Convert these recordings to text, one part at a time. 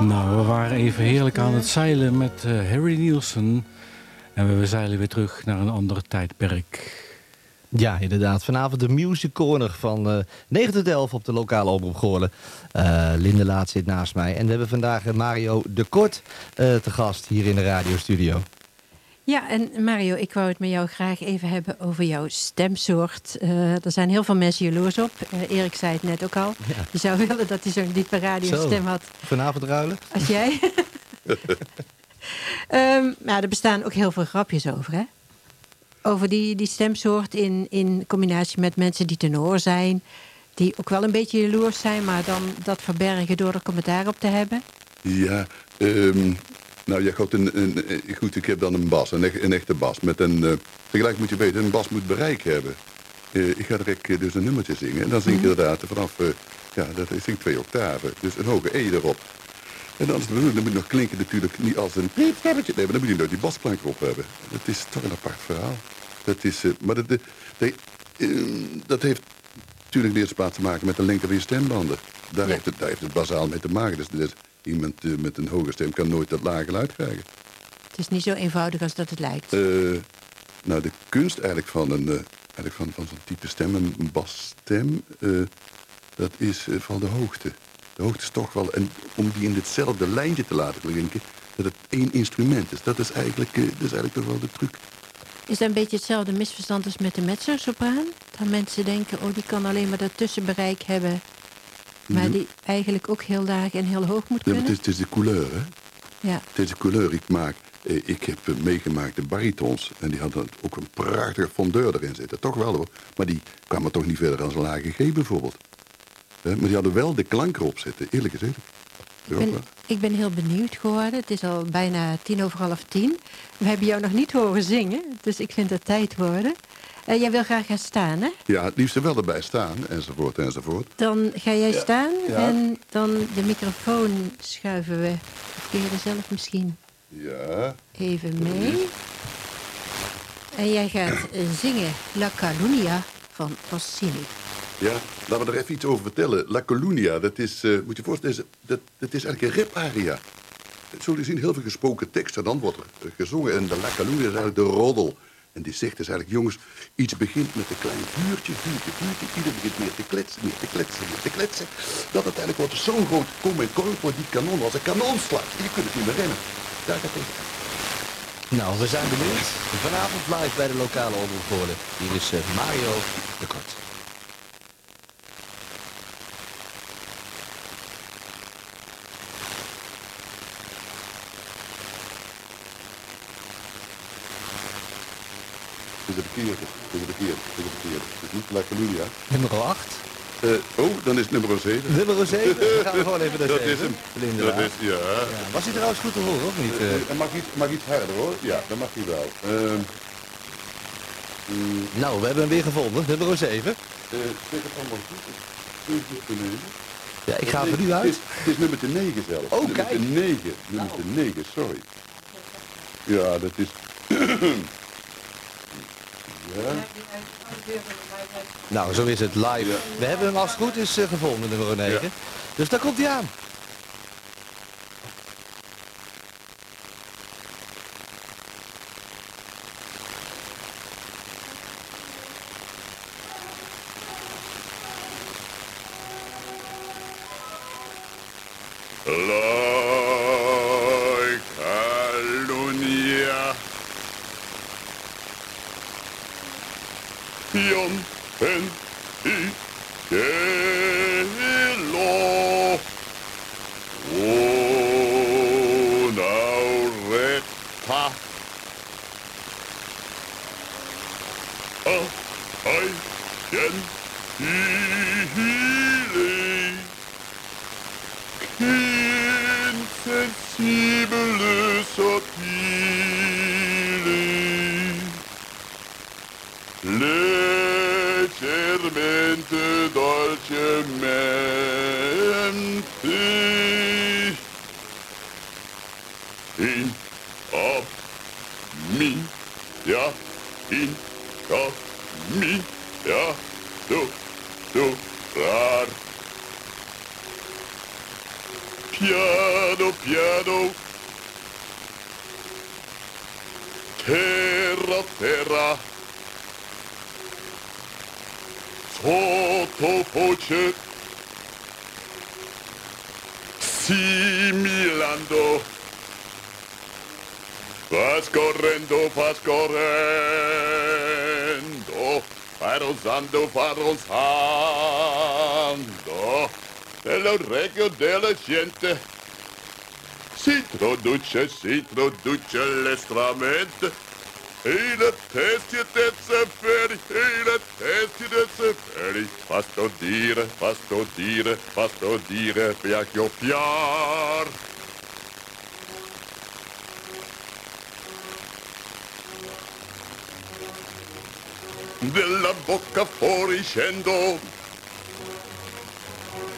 Nou, we waren even heerlijk aan het zeilen met uh, Harry Nielsen. En we zeilen weer terug naar een ander tijdperk. Ja, inderdaad. Vanavond de Music Corner van uh, 9 tot 11 op de lokale omroep Goorlen. Uh, Linde Laat zit naast mij. En we hebben vandaag Mario de Kort uh, te gast hier in de radiostudio. Ja, en Mario, ik wou het met jou graag even hebben over jouw stemsoort. Uh, er zijn heel veel mensen jaloers op. Uh, Erik zei het net ook al. Ja. Je zou willen dat hij zo'n diepe radiostem had. Vanavond ruilen? Als jij. um, maar er bestaan ook heel veel grapjes over, hè? Over die, die stemsoort in, in combinatie met mensen die tenor zijn. Die ook wel een beetje jaloers zijn, maar dan dat verbergen door er commentaar op te hebben. Ja, um, nou, je gaat een, een, goed, ik heb dan een bas, een, een echte bas. Met een, uh, tegelijk moet je weten, een bas moet bereik hebben. Uh, ik ga direct uh, dus een nummertje zingen. En dan zing ik -hmm. inderdaad vanaf, ja, dat zing twee octaven. Dus een hoge E erop. En dan is het bedoeling, dan moet nog klinken natuurlijk niet als een. Nee, maar dan moet je nooit die basklank erop hebben. Dat is toch een apart verhaal. Dat is, maar dat, dat, dat heeft natuurlijk in de eerste plaats te maken met de lengte van je stembanden. Daar, ja. heeft, het, daar heeft het bazaal mee te maken. Dus, dus iemand uh, met een hoge stem kan nooit dat lage geluid krijgen. Het is niet zo eenvoudig als dat het lijkt. Uh, nou, de kunst eigenlijk van, een, uh, eigenlijk van, van zo'n type stem, een basstem, dat is van de hoogte. De hoogte is toch wel, en om die in hetzelfde lijntje te laten klinken, dat het één instrument is. Dat is eigenlijk, dat is eigenlijk toch wel de truc. Is dat een beetje hetzelfde misverstand als met de mezzo-sopraan? Dat mensen denken, oh, die kan alleen maar dat tussenbereik hebben... Maar die eigenlijk ook heel laag en heel hoog moet kunnen? Ja, het, is, het is de couleur, hè? Ja. Het is de couleur. Ik, maak, eh, ik heb meegemaakt de baritons. En die hadden ook een prachtige fondeur erin zitten. Toch wel hoor. Maar die kwamen toch niet verder dan een lage G bijvoorbeeld. Maar die hadden wel de klank erop zitten, eerlijk gezegd. Ik ben, ik ben heel benieuwd geworden. Het is al bijna tien over half tien. We hebben jou nog niet horen zingen. Dus ik vind het tijd worden. Uh, jij wil graag gaan staan, hè? Ja, het liefst wel erbij staan, enzovoort, enzovoort. Dan ga jij ja. staan ja. en dan de microfoon schuiven we. Of kun je er zelf misschien ja. even mee. En jij gaat zingen La Calunia van Rossini. Ja, laten we er even iets over vertellen. La Colunia, dat is, uh, moet je voorstellen, dat, dat is eigenlijk een riparia. Zo te zien heel veel gesproken tekst en dan wordt er gezongen. En de La Colunia is eigenlijk de roddel. En die zegt dus eigenlijk, jongens, iets begint met een klein vuurtje, vuurtje, vuurtje. Ieder begint meer te kletsen, meer te kletsen, meer te kletsen. Dat uiteindelijk wordt zo'n groot kom en korp wordt die kanon als een kanonslag. Je kunt het niet meer rennen. Daar gaat het. Nou, we zijn benieuwd. Vanavond live bij de lokale omroep Hier is uh, Mario de Kort. De verkeerde. Het de verkeerde. Het de verkeerde. Het is niet La Calunia. Nummer 8. Uh, oh, dan is het nummer 7. Nummer 7? Dan gaan we gewoon even naar Dat 7. is hem. Dat is, ja. Ja. Was hij trouwens goed te horen, of niet? Uh, Uh, mag, iets, mag iets harder hoor. Ja, dat mag hij wel. Uh, mm, nou, we hebben hem weer gevonden. Nummer 7. uh, zeg het allemaal goed. Het is nummer 9. Ja, ik ga er nu Het uit. is, het is nummer 9 zelfs. Oh, nummer kijk. 9. Nummer 9, sorry. Ja, dat is... Nou, zo is het live. Ja. We hebben hem als het goed is eh, gevonden, nummer 9. Ja. Dus daar komt hij aan. Jan en ik Kello. Oh, nou red pa. Ah, ai, jen, hile. Insensibele. Dolcemente In a mi ja in a mi ja do do rar Piano, piano. Terra, terra. Sottovoce. Similando. Va scorrendo, va scorrendo. Farosando, farosando. Nell'orecchio della gente. Si introduce, si introduce l'estramente. Hela täsket är så färdig, hela täsket är så färdig. Fast och dire, fast och dire, fast och dire, bjärk och pjar. Della bocca fuori scendo,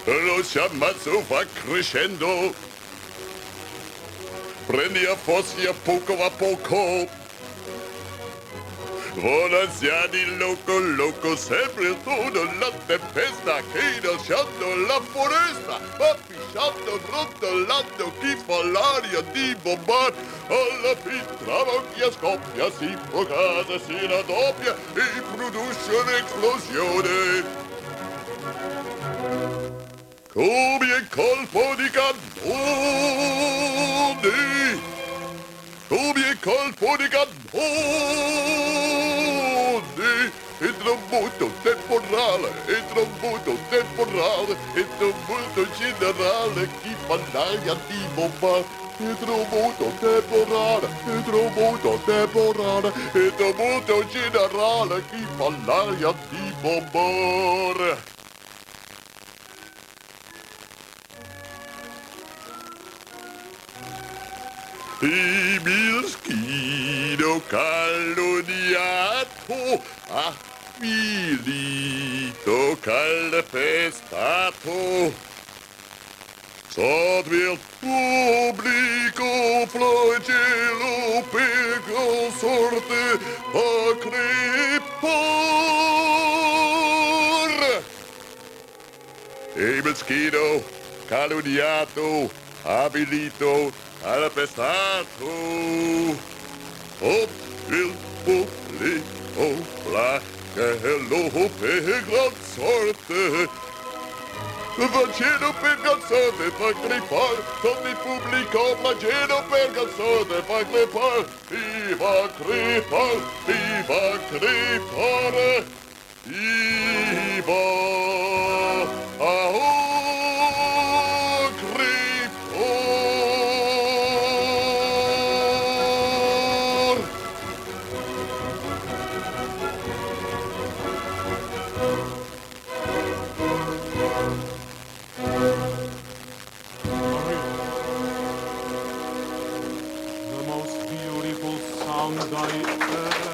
lo sciamazzo va crescendo. Prendi a fossi a poco a poco. Buonasera loco, loco, sempre todo la tempesta che lasciando la foresta, va pisciando, rotolando, chi fa l'aria di bombar, alla fin travocchia scoppia, si procasa, si raddoppia e produce un'esplosione. Come il colpo di cannone! come il colpo di cannone tributo temporale, il tributo temporale, il tributo generale, chi parlaia di bomba. Il tributo temporale, il tributo temporale, il tributo generale, chi parlaia di bombare. Il mio schino caldo di atto, ah abilito calpestato. Sotto il pubblico flagello per consorte a crepor. E meschino, calunniato, abilito, calpestato. Sotto il pubblico flagello flagello per gran sorte. Flagelo per canzone fa crepar, il pubblico flagelo per canzone fa crepar, viva crepar, viva crepar, viva, ah, long thy